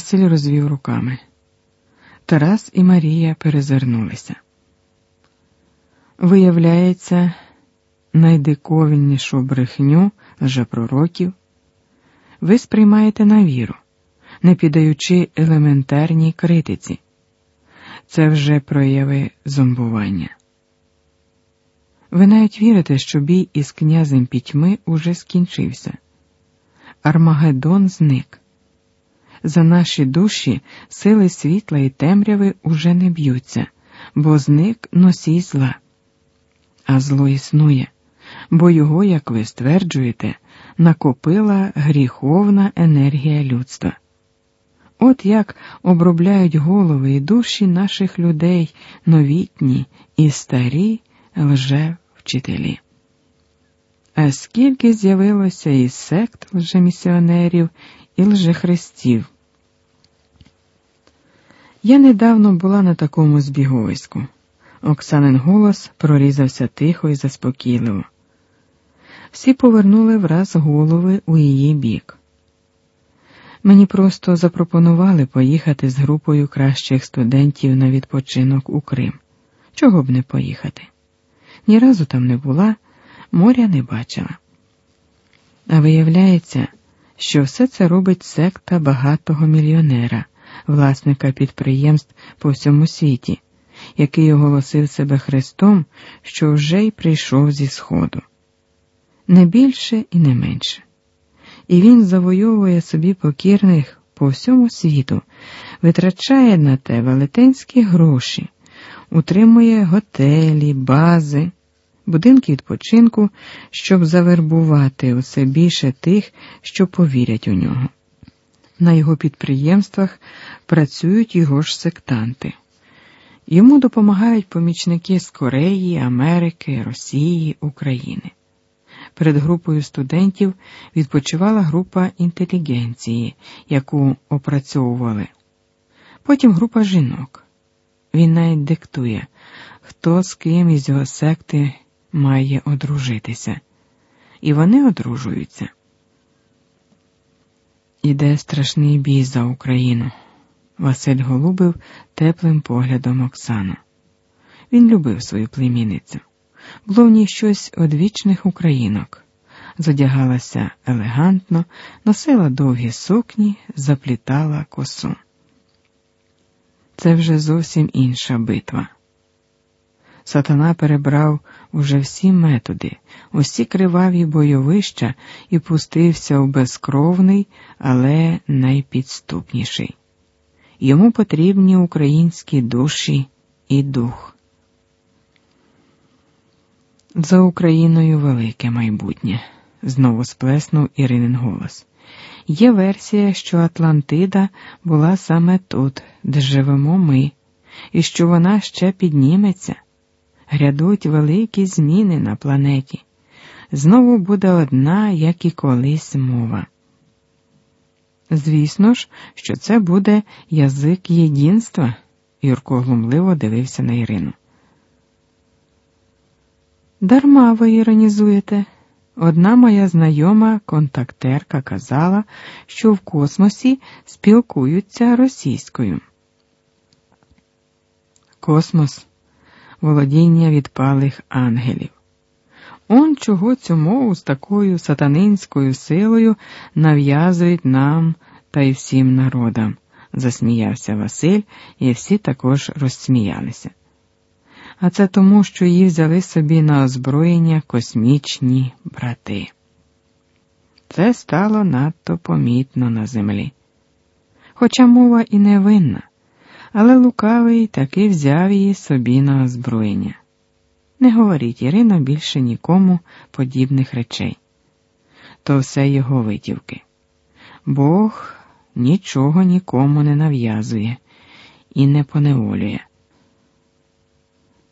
Василь розвів руками. Тарас і Марія перезирнулися. Виявляється, найдиковіннішу брехню лжепророків ви сприймаєте на віру, не піддаючи елементарній критиці. Це вже прояви зомбування. Ви навіть вірите, що бій із князем пітьми уже скінчився. Армагеддон зник. За наші душі сили світла і темряви уже не б'ються, бо зник носій зла. А зло існує, бо його, як ви стверджуєте, накопила гріховна енергія людства. От як обробляють голови і душі наших людей новітні і старі лжевчителі. А скільки з'явилося і сект лжемісіонерів, і лжехрестів. Я недавно була на такому збіговиську. Оксанин голос прорізався тихо і заспокійливо. Всі повернули враз голови у її бік. Мені просто запропонували поїхати з групою кращих студентів на відпочинок у Крим. Чого б не поїхати? Ні разу там не була, моря не бачила. А виявляється, що все це робить секта багатого мільйонера, власника підприємств по всьому світі, який оголосив себе Христом, що вже й прийшов зі Сходу. Не більше і не менше. І він завойовує собі покірних по всьому світу, витрачає на те велетенські гроші, утримує готелі, бази будинки відпочинку, щоб завербувати усе більше тих, що повірять у нього. На його підприємствах працюють його ж сектанти. Йому допомагають помічники з Кореї, Америки, Росії, України. Перед групою студентів відпочивала група інтелігенції, яку опрацьовували. Потім група жінок. Він навіть диктує, хто з ким із його секти має одружитися, і вони одружуються. Іде страшний бій за Україну. Василь голубив теплим поглядом Оксану. Він любив свою племінницю. Було в ній щось одвічних українок. Зодягалася елегантно, носила довгі сукні, заплітала косу. Це вже зовсім інша битва. Сатана перебрав уже всі методи, усі криваві бойовища і пустився в безкровний, але найпідступніший. Йому потрібні українські душі і дух. За Україною велике майбутнє, знову сплеснув Іринин голос. Є версія, що Атлантида була саме тут, де живемо ми, і що вона ще підніметься грядуть великі зміни на планеті. Знову буде одна, як і колись мова. Звісно ж, що це буде язик єдинства, Юрко глумливо дивився на Ірину. Дарма ви іронізуєте. Одна моя знайома контактерка казала, що в космосі спілкуються російською. Космос володіння відпалих ангелів. Он чого цю мову з такою сатанинською силою нав'язують нам та й всім народам, засміявся Василь, і всі також розсміялися. А це тому, що її взяли собі на озброєння космічні брати. Це стало надто помітно на землі. Хоча мова і не винна але лукавий таки взяв її собі на озброєння. Не говоріть Ірино більше нікому подібних речей. То все його витівки. Бог нічого нікому не нав'язує і не поневолює.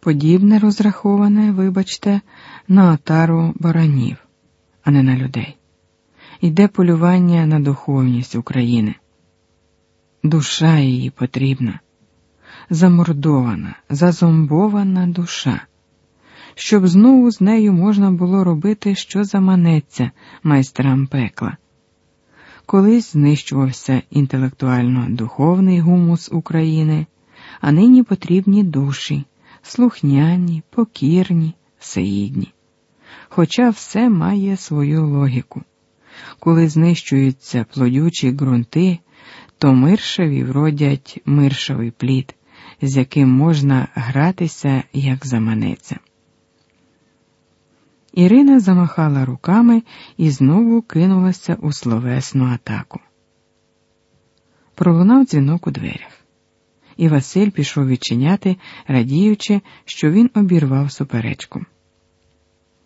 Подібне розраховане, вибачте, на отару баранів, а не на людей. Йде полювання на духовність України. Душа її потрібна замордована, зазомбована душа, щоб знову з нею можна було робити, що заманеться майстрам пекла. колись знищувався інтелектуально духовний гумус України, а нині потрібні душі, слухняні, покірні, всеїдні. Хоча все має свою логіку. Коли знищуються плодючі ґрунти, то миршеві вродять миршовий плід, з яким можна гратися, як заманеться. Ірина замахала руками і знову кинулася у словесну атаку. Пролунав дзвінок у дверях, і Василь пішов відчиняти, радіючи, що він обірвав суперечку.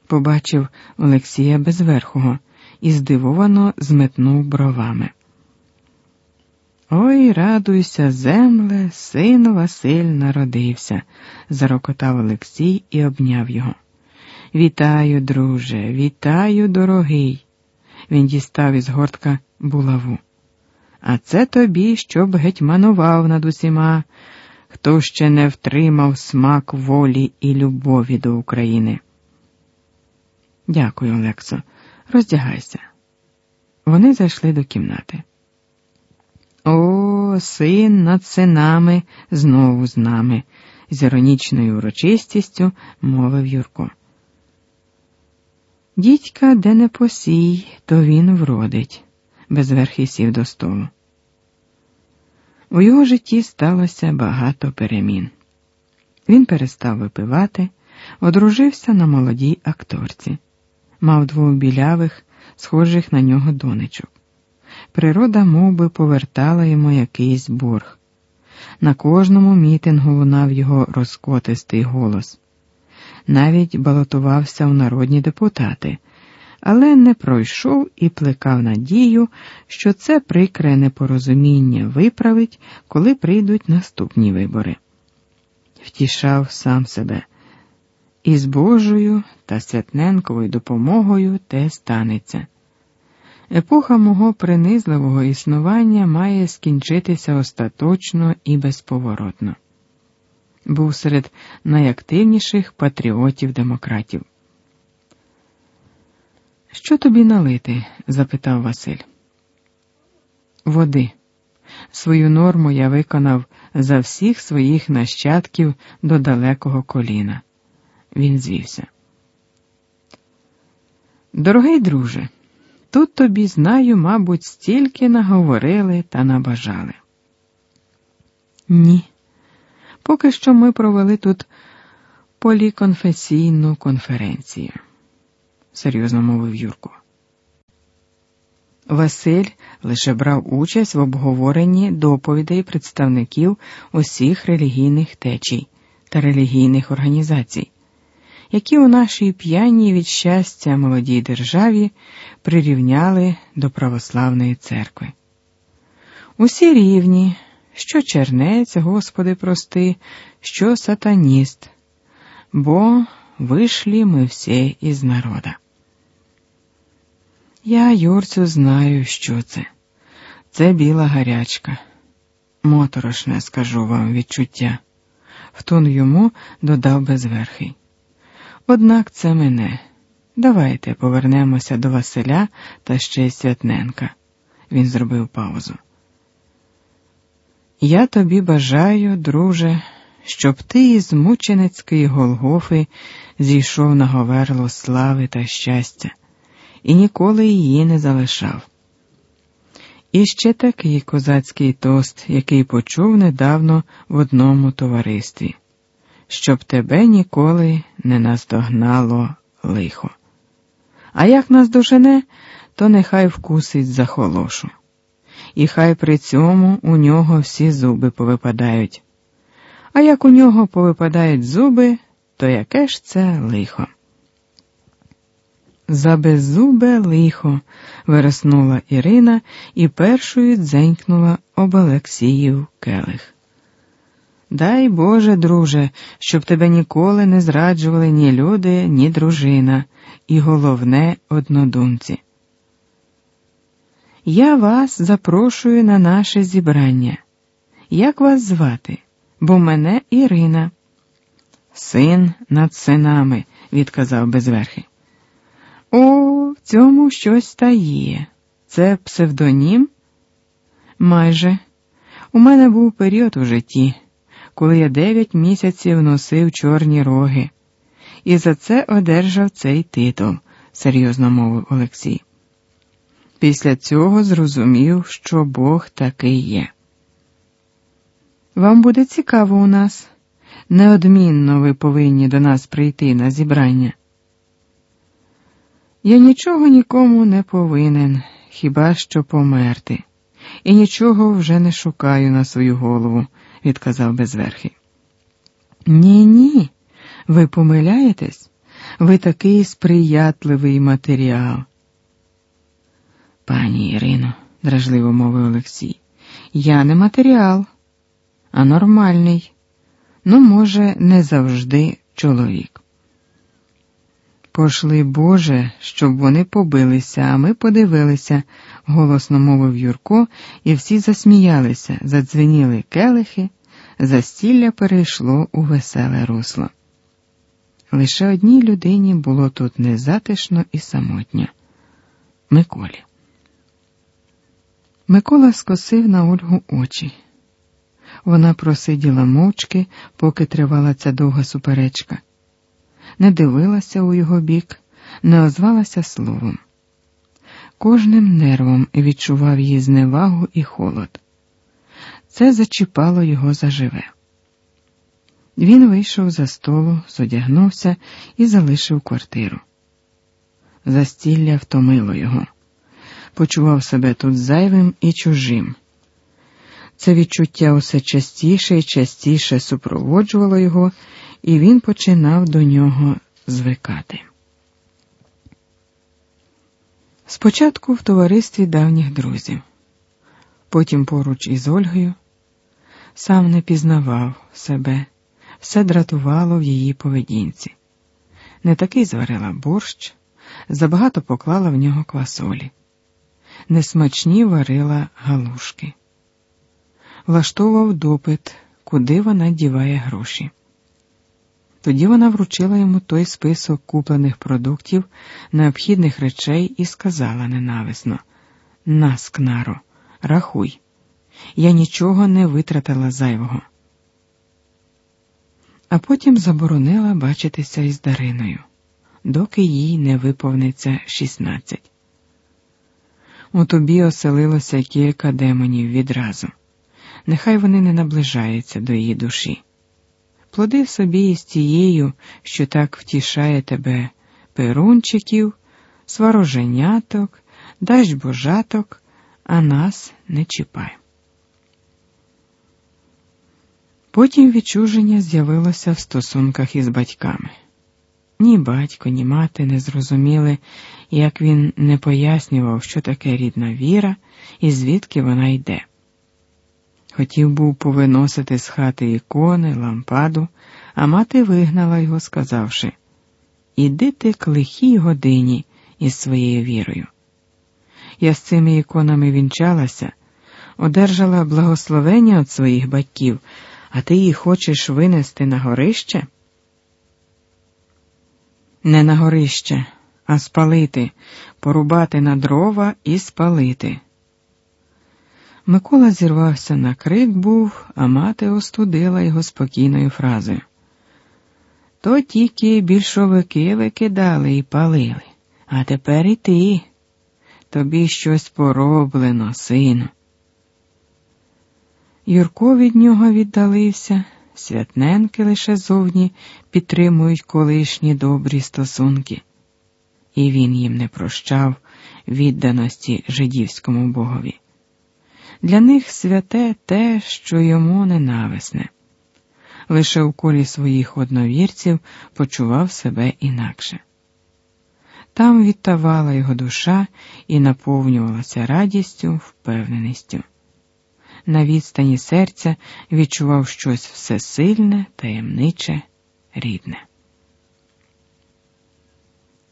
Побачив Олексія Безверхого і здивовано зметнув бровами. Ой, радуйся, земле, син Василь народився, зарокотав Олексій і обняв його. Вітаю, друже, вітаю, дорогий. Він дістав із гортка булаву. А це тобі, щоб гетьманував над усіма, хто ще не втримав смак волі і любові до України. Дякую, Олексо. Роздягайся. Вони зайшли до кімнати. Син над синами знову з нами, з іронічною урочистістю мовив Юрко. Дідька, де не посій, то він вродить, безверхий сів до столу. У його житті сталося багато перемін. Він перестав випивати, одружився на молодій акторці, мав двох білявих, схожих на нього донечок. Природа мов би, повертала йому якийсь борг. На кожному мітингу лунав його розкотистий голос навіть балотувався в народні депутати, але не пройшов і плекав надію, що це прикре непорозуміння виправить, коли прийдуть наступні вибори. Втішав сам себе. І з Божою та Святненковою допомогою те станеться. Епоха мого принизливого існування має скінчитися остаточно і безповоротно був серед найактивніших патріотів-демократів. Що тобі налити? запитав Василь. Води. Свою норму я виконав за всіх своїх нащадків до далекого коліна. Він звівся. Дорогий друже, тут тобі знаю, мабуть, стільки наговорили та набажали. Ні. Поки що ми провели тут поліконфесійну конференцію, серйозно мовив Юрко. Василь лише брав участь в обговоренні доповідей представників усіх релігійних течій та релігійних організацій, які у нашій п'яній від щастя молодій державі прирівняли до православної церкви. Усі рівні що чернець, Господи, прости, що сатаніст, бо вийшли ми всі із народа. Я, Юрцю, знаю, що це. Це біла гарячка. Моторошне, скажу вам, відчуття. В тон йому додав безверхий. Однак це мене. Давайте повернемося до Василя та ще й Святненка. Він зробив паузу. Я тобі бажаю, друже, щоб ти із мученицької Голгофи зійшов на говерло слави та щастя і ніколи її не залишав. І ще такий козацький тост, який почув недавно в одному товаристві, щоб тебе ніколи не наздогнало лихо. А як нас дожене, то нехай вкусить за холошу і хай при цьому у нього всі зуби повипадають. А як у нього повипадають зуби, то яке ж це лихо? За беззубе лихо, вироснула Ірина і першою дзенькнула об Олексіїв келих. Дай Боже, друже, щоб тебе ніколи не зраджували ні люди, ні дружина, і головне однодумці. Я вас запрошую на наше зібрання. Як вас звати? Бо мене Ірина. Син над синами, відказав безверхи. О, в цьому щось та. Це псевдонім? Майже. У мене був період у житті, коли я дев'ять місяців носив чорні роги, і за це одержав цей титул, серйозно мовив Олексій. Після цього зрозумів, що Бог такий є. Вам буде цікаво у нас. Неодмінно ви повинні до нас прийти на зібрання. Я нічого нікому не повинен, хіба що померти, і нічого вже не шукаю на свою голову, відказав безверхий. Ні, ні, ви помиляєтесь, ви такий сприятливий матеріал. Пані Ірино, дражливо мовив Олексій, я не матеріал, а нормальний, ну, може, не завжди чоловік. Пошли, Боже, щоб вони побилися, а ми подивилися, голосно мовив Юрко, і всі засміялися, задзвеніли келихи, застілля перейшло у веселе русло. Лише одній людині було тут незатишно і самотньо Миколі. Микола скосив на Ольгу очі. Вона просиділа мовчки, поки тривала ця довга суперечка, не дивилася у його бік, не озвалася словом. Кожним нервом відчував її зневагу і холод. Це зачіпало його заживе. Він вийшов за столу, зодягнувся і залишив квартиру. Застілля втомило його, почував себе тут зайвим і чужим. Це відчуття усе частіше і частіше супроводжувало його, і він починав до нього звикати. Спочатку в товаристві давніх друзів, потім поруч із Ольгою, сам не пізнавав себе, все дратувало в її поведінці. Не такий зварила борщ, забагато поклала в нього квасолі, несмачні варила галушки влаштовував допит, куди вона діває гроші. Тоді вона вручила йому той список куплених продуктів, необхідних речей і сказала ненависно Нас, Кнаро, рахуй, я нічого не витратила зайвого. А потім заборонила бачитися із Дариною, доки їй не виповниться 16. У тобі оселилося кілька демонів відразу нехай вони не наближаються до її душі. Плоди собі із тією, що так втішає тебе перунчиків, свароженяток, дасть божаток, а нас не чіпай. Потім відчуження з'явилося в стосунках із батьками. Ні батько, ні мати не зрозуміли, як він не пояснював, що таке рідна віра і звідки вона йде. Хотів був повиносити з хати ікони, лампаду, а мати вигнала його, сказавши Іди ти к лихій годині із своєю вірою. Я з цими іконами вінчалася, одержала благословення від своїх батьків, а ти їх хочеш винести на горище? Не на горище, а спалити, порубати на дрова і спалити. Микола зірвався на крик був, а мати остудила його спокійною фразою. То тільки більшовики викидали і палили, а тепер і ти. Тобі щось пороблено, сину. Юрко від нього віддалився, святненки лише зовні підтримують колишні добрі стосунки, і він їм не прощав відданості жидівському богові. Для них святе те, що йому ненависне. Лише у колі своїх одновірців почував себе інакше. Там відтавала його душа і наповнювалася радістю, впевненістю. На відстані серця відчував щось всесильне, таємниче, рідне.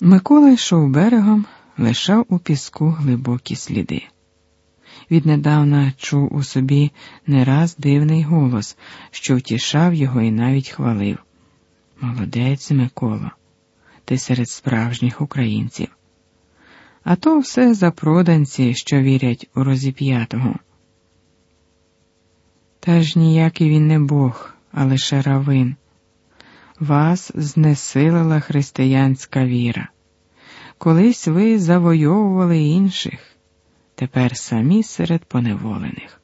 Микола йшов берегом, лишав у піску глибокі сліди віднедавна чув у собі не раз дивний голос, що втішав його і навіть хвалив. Молодець, Микола, ти серед справжніх українців. А то все запроданці, що вірять у розіп'ятого. Та ж ніякий він не Бог, а лише равин. Вас знесилила християнська віра. Колись ви завойовували інших, тепер самі серед поневолених.